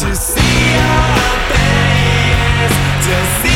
to see our face.